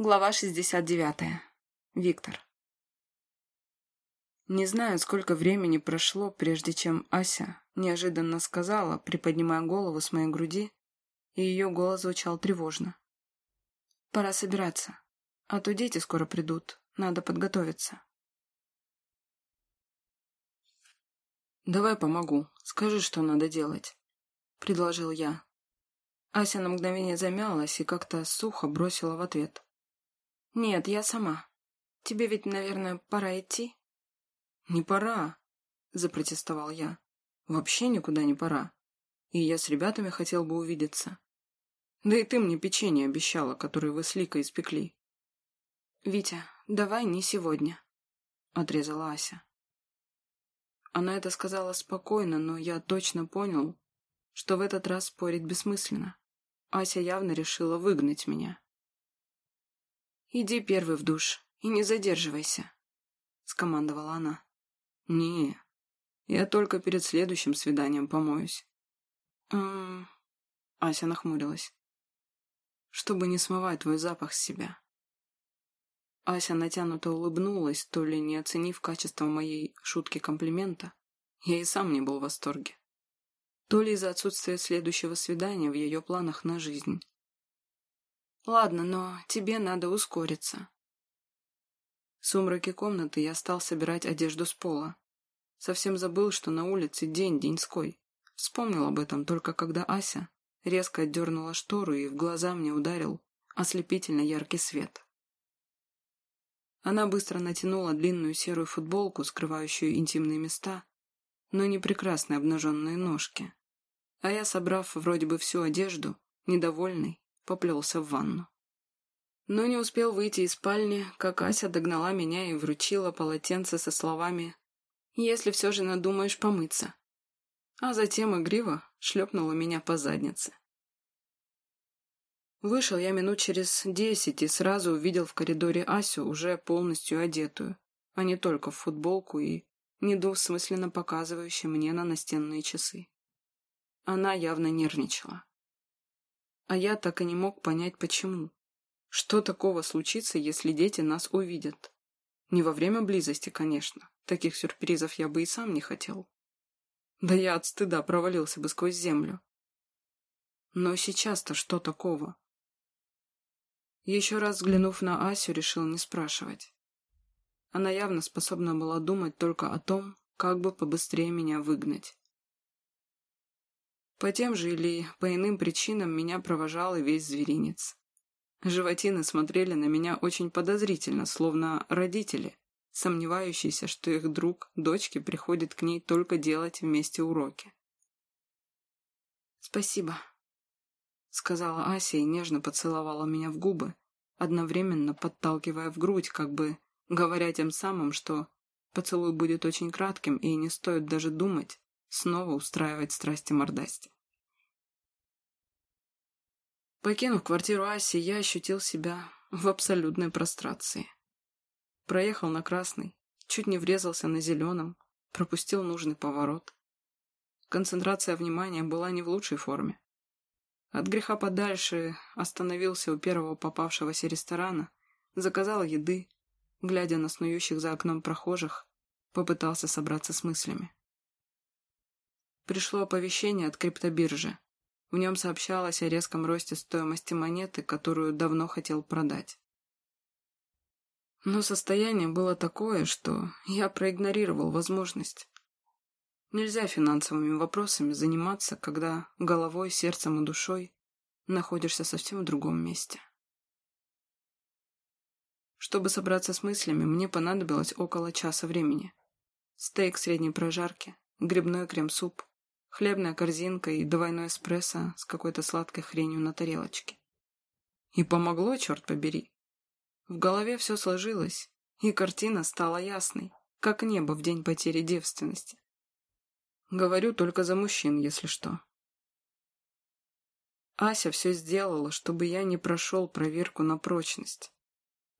Глава 69. Виктор. Не знаю, сколько времени прошло, прежде чем Ася неожиданно сказала, приподнимая голову с моей груди, и ее голос звучал тревожно. «Пора собираться, а то дети скоро придут, надо подготовиться». «Давай помогу, скажи, что надо делать», — предложил я. Ася на мгновение замялась и как-то сухо бросила в ответ. «Нет, я сама. Тебе ведь, наверное, пора идти?» «Не пора», — запротестовал я. «Вообще никуда не пора. И я с ребятами хотел бы увидеться. Да и ты мне печенье обещала, которое вы с Ликой испекли». «Витя, давай не сегодня», — отрезала Ася. Она это сказала спокойно, но я точно понял, что в этот раз спорить бессмысленно. Ася явно решила выгнать меня. «Иди первый в душ и не задерживайся», — скомандовала она. «Не, я только перед следующим свиданием помоюсь». «Эм...» Ася нахмурилась. «Чтобы не смывать твой запах с себя». Ася натянуто улыбнулась, то ли не оценив качество моей шутки комплимента. Я и сам не был в восторге. То ли из-за отсутствия следующего свидания в ее планах на жизнь. Ладно, но тебе надо ускориться. В сумраке комнаты я стал собирать одежду с пола. Совсем забыл, что на улице день деньской. Вспомнил об этом только когда Ася резко отдернула штору и в глаза мне ударил ослепительно яркий свет. Она быстро натянула длинную серую футболку, скрывающую интимные места, но не прекрасные обнаженные ножки. А я, собрав вроде бы всю одежду, недовольный, поплелся в ванну. Но не успел выйти из спальни, как Ася догнала меня и вручила полотенце со словами «Если все же надумаешь помыться». А затем игриво шлепнула меня по заднице. Вышел я минут через десять и сразу увидел в коридоре Асю уже полностью одетую, а не только в футболку и недвусмысленно показывающую мне на настенные часы. Она явно нервничала. А я так и не мог понять, почему. Что такого случится, если дети нас увидят? Не во время близости, конечно. Таких сюрпризов я бы и сам не хотел. Да я от стыда провалился бы сквозь землю. Но сейчас-то что такого? Еще раз взглянув на Асю, решил не спрашивать. Она явно способна была думать только о том, как бы побыстрее меня выгнать. По тем же или по иным причинам меня провожал и весь зверинец. Животины смотрели на меня очень подозрительно, словно родители, сомневающиеся, что их друг, дочки, приходит к ней только делать вместе уроки. «Спасибо», — сказала Ася и нежно поцеловала меня в губы, одновременно подталкивая в грудь, как бы говоря тем самым, что поцелуй будет очень кратким и не стоит даже думать, снова устраивать страсти мордасти. Покинув квартиру Аси, я ощутил себя в абсолютной прострации. Проехал на красный, чуть не врезался на зеленом, пропустил нужный поворот. Концентрация внимания была не в лучшей форме. От греха подальше остановился у первого попавшегося ресторана, заказал еды, глядя на снующих за окном прохожих, попытался собраться с мыслями. Пришло оповещение от криптобиржи. В нем сообщалось о резком росте стоимости монеты, которую давно хотел продать. Но состояние было такое, что я проигнорировал возможность. Нельзя финансовыми вопросами заниматься, когда головой, сердцем и душой находишься совсем в другом месте. Чтобы собраться с мыслями, мне понадобилось около часа времени. Стейк средней прожарки, грибной крем-суп, хлебная корзинка и двойной эспрессо с какой-то сладкой хренью на тарелочке. И помогло, черт побери. В голове все сложилось, и картина стала ясной, как небо в день потери девственности. Говорю только за мужчин, если что. Ася все сделала, чтобы я не прошел проверку на прочность.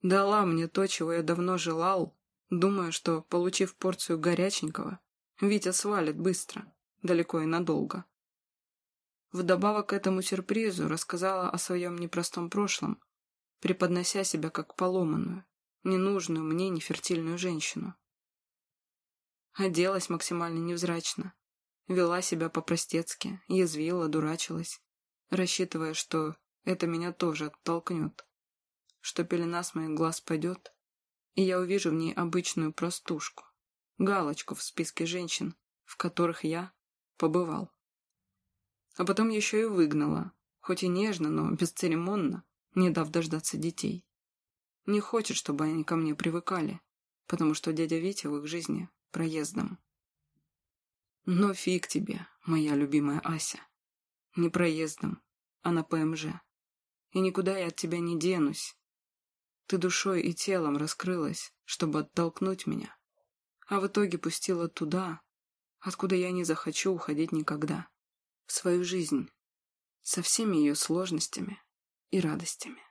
Дала мне то, чего я давно желал, думая, что, получив порцию горяченького, Витя свалит быстро далеко и надолго. Вдобавок к этому сюрпризу рассказала о своем непростом прошлом, преподнося себя как поломанную, ненужную мне нефертильную женщину. Оделась максимально невзрачно, вела себя по-простецки, язвила, дурачилась, рассчитывая, что это меня тоже оттолкнет, что пелена с моих глаз пойдет, и я увижу в ней обычную простушку, галочку в списке женщин, в которых я побывал. А потом еще и выгнала, хоть и нежно, но бесцеремонно, не дав дождаться детей. Не хочет, чтобы они ко мне привыкали, потому что дядя Витя в их жизни проездом. Но фиг тебе, моя любимая Ася. Не проездом, а на ПМЖ. И никуда я от тебя не денусь. Ты душой и телом раскрылась, чтобы оттолкнуть меня, а в итоге пустила туда, откуда я не захочу уходить никогда, в свою жизнь, со всеми ее сложностями и радостями.